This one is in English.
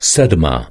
sedma